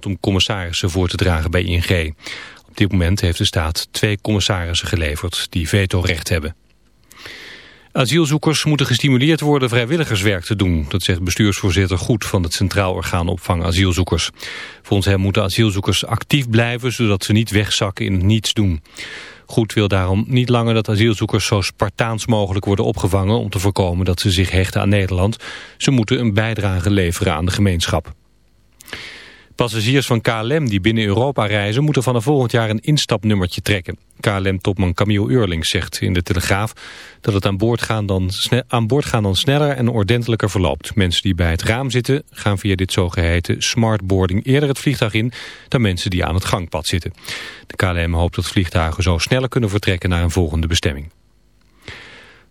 om commissarissen voor te dragen bij ING. Op dit moment heeft de staat twee commissarissen geleverd die vetorecht hebben. Asielzoekers moeten gestimuleerd worden vrijwilligerswerk te doen. Dat zegt bestuursvoorzitter Goed van het Centraal Orgaan Opvang Asielzoekers. Volgens hem moeten asielzoekers actief blijven... zodat ze niet wegzakken in het niets doen. Goed wil daarom niet langer dat asielzoekers zo spartaans mogelijk worden opgevangen... om te voorkomen dat ze zich hechten aan Nederland. Ze moeten een bijdrage leveren aan de gemeenschap. Passagiers van KLM die binnen Europa reizen moeten vanaf volgend jaar een instapnummertje trekken. KLM-topman Camille Eurlings zegt in de Telegraaf dat het aan boord, gaan dan aan boord gaan dan sneller en ordentelijker verloopt. Mensen die bij het raam zitten gaan via dit zogeheten smartboarding eerder het vliegtuig in dan mensen die aan het gangpad zitten. De KLM hoopt dat vliegtuigen zo sneller kunnen vertrekken naar een volgende bestemming.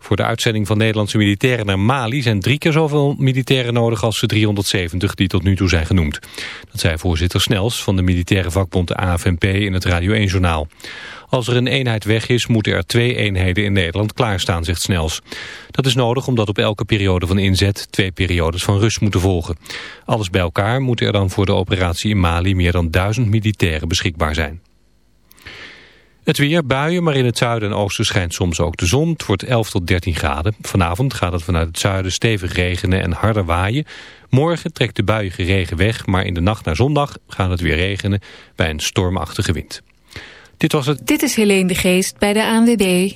Voor de uitzending van Nederlandse militairen naar Mali zijn drie keer zoveel militairen nodig als de 370 die tot nu toe zijn genoemd. Dat zei voorzitter Snels van de militaire vakbond de AFNP in het Radio 1-journaal. Als er een eenheid weg is, moeten er twee eenheden in Nederland klaarstaan, zegt Snels. Dat is nodig omdat op elke periode van inzet twee periodes van rust moeten volgen. Alles bij elkaar moeten er dan voor de operatie in Mali meer dan duizend militairen beschikbaar zijn. Het weer, buien, maar in het zuiden en oosten schijnt soms ook de zon. Het wordt 11 tot 13 graden. Vanavond gaat het vanuit het zuiden stevig regenen en harder waaien. Morgen trekt de buiige regen weg, maar in de nacht naar zondag gaat het weer regenen bij een stormachtige wind. Dit was het. Dit is Helene de Geest bij de ANWB.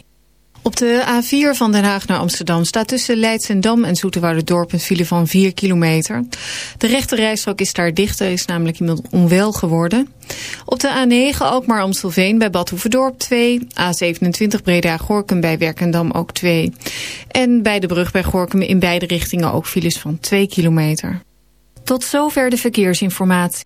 Op de A4 van Den Haag naar Amsterdam staat tussen Leidsendam en Dorp een file van 4 kilometer. De rechte rijstrook is daar dicht, er is namelijk iemand onwel geworden. Op de A9 ook maar Amstelveen bij Bad 2, A27 Breda-Gorkum bij Werkendam ook 2. En bij de brug bij Gorkum in beide richtingen ook files van 2 kilometer. Tot zover de verkeersinformatie.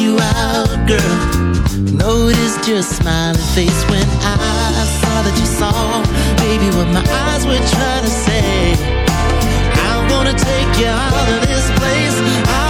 you out, girl. Notice your smiling face when I saw that you saw, baby, what my eyes were trying to say. I'm gonna take you out of this place. I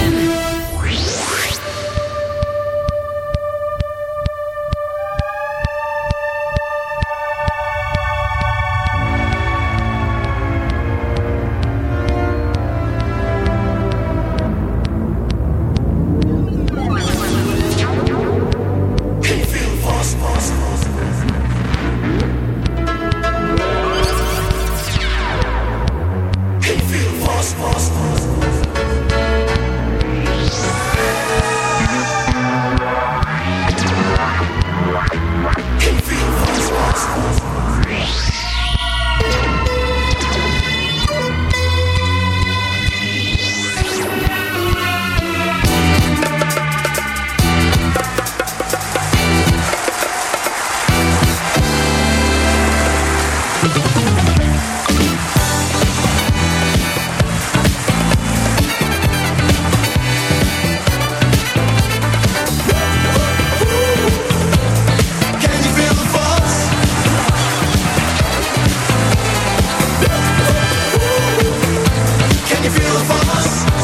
us.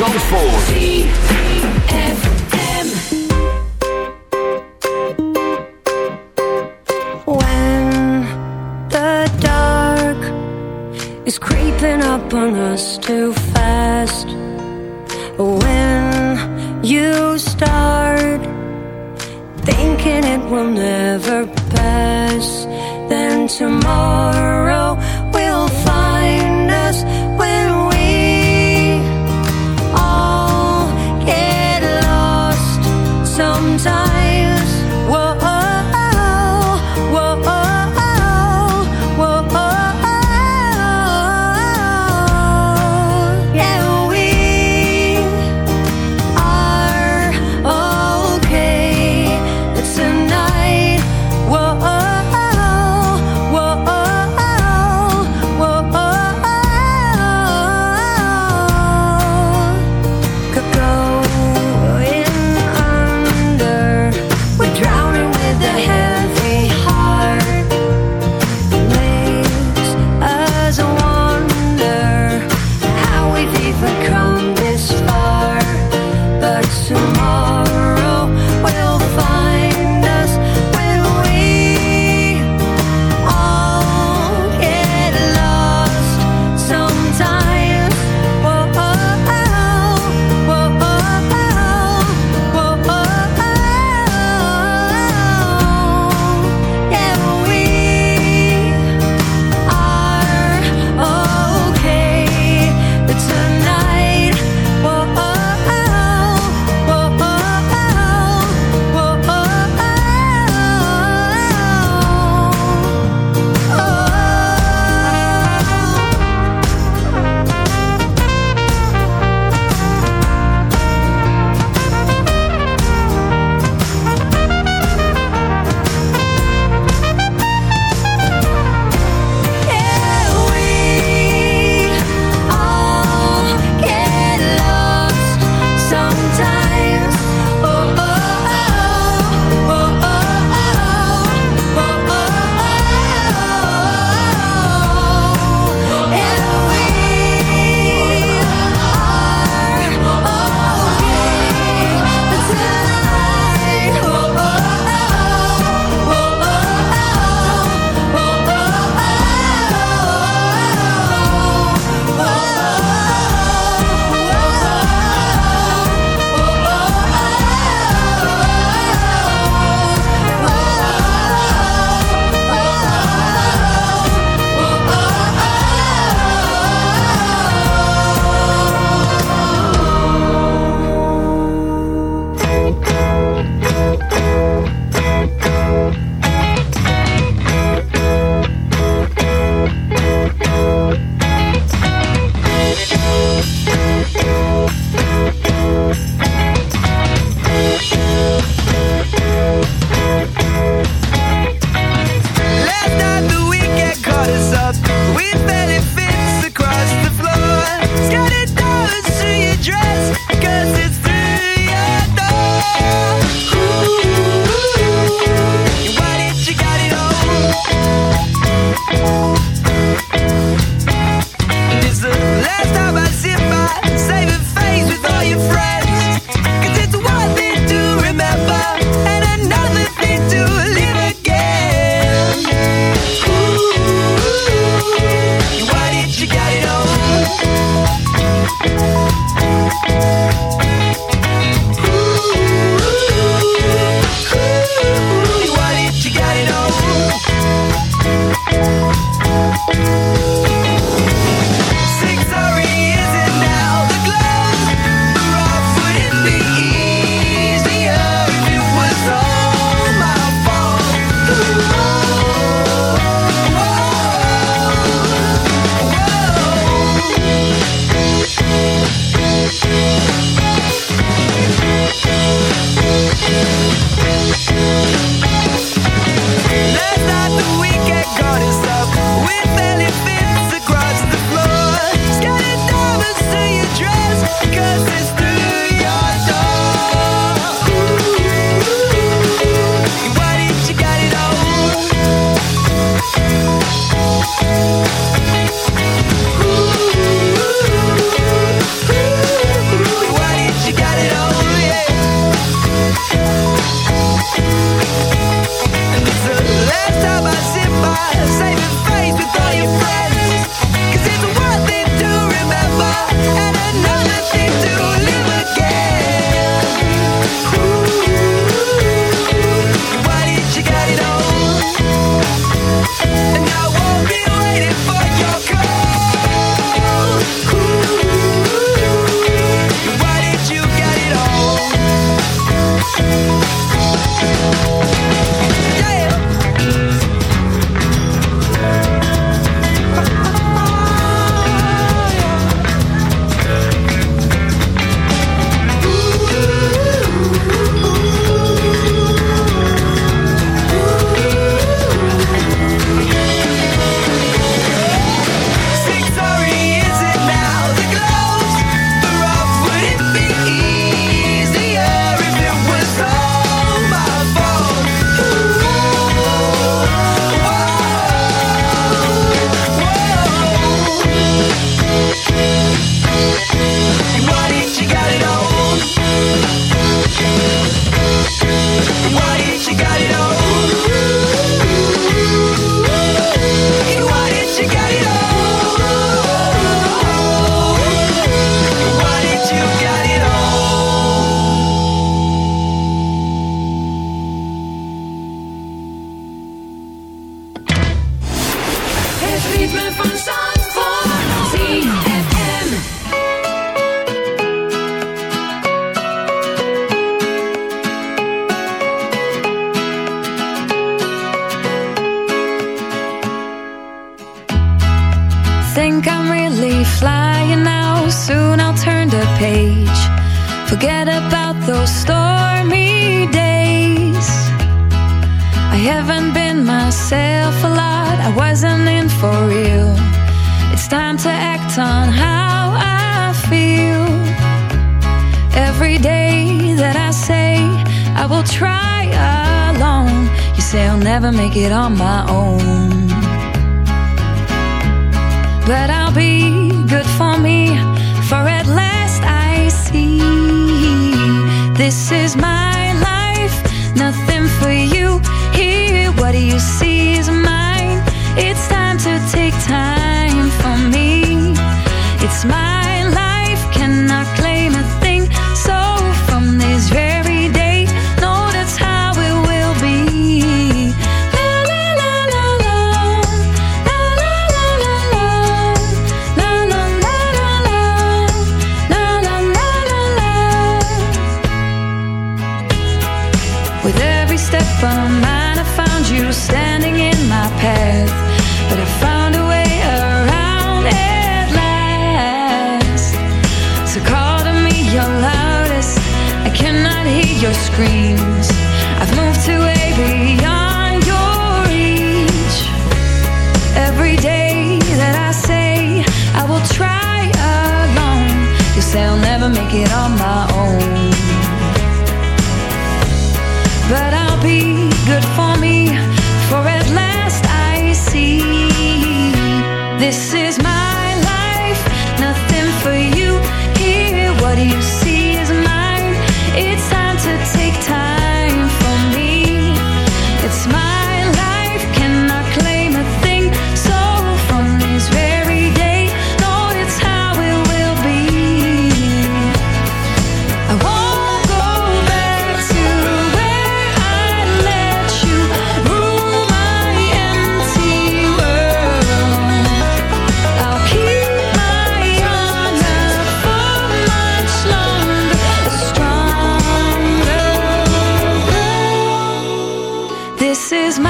Zandvoort.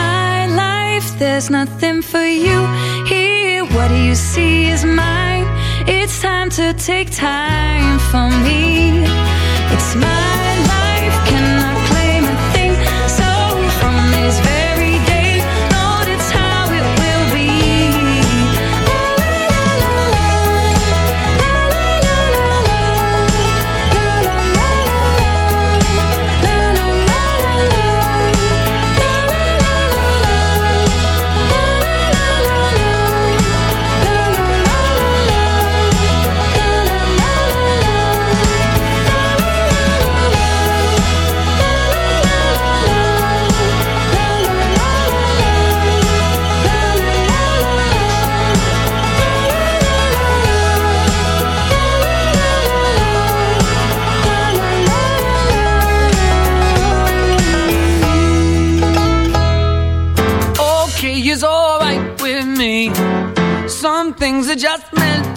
my life. There's nothing for you here. What you see is mine. It's time to take time for me. It's my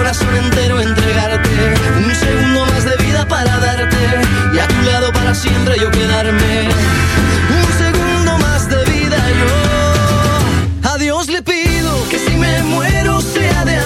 corazón entero entregarte. Un segundo más de vida para darte y a tu lado para siempre yo quedarme.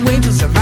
wait to survive.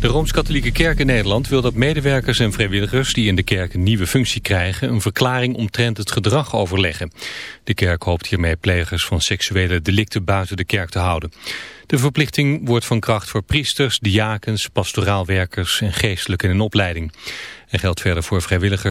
De Rooms-Katholieke Kerk in Nederland wil dat medewerkers en vrijwilligers... die in de kerk een nieuwe functie krijgen... een verklaring omtrent het gedrag overleggen. De kerk hoopt hiermee plegers van seksuele delicten buiten de kerk te houden. De verplichting wordt van kracht voor priesters, diakens, pastoraalwerkers... en geestelijken in opleiding. En geldt verder voor vrijwilligers...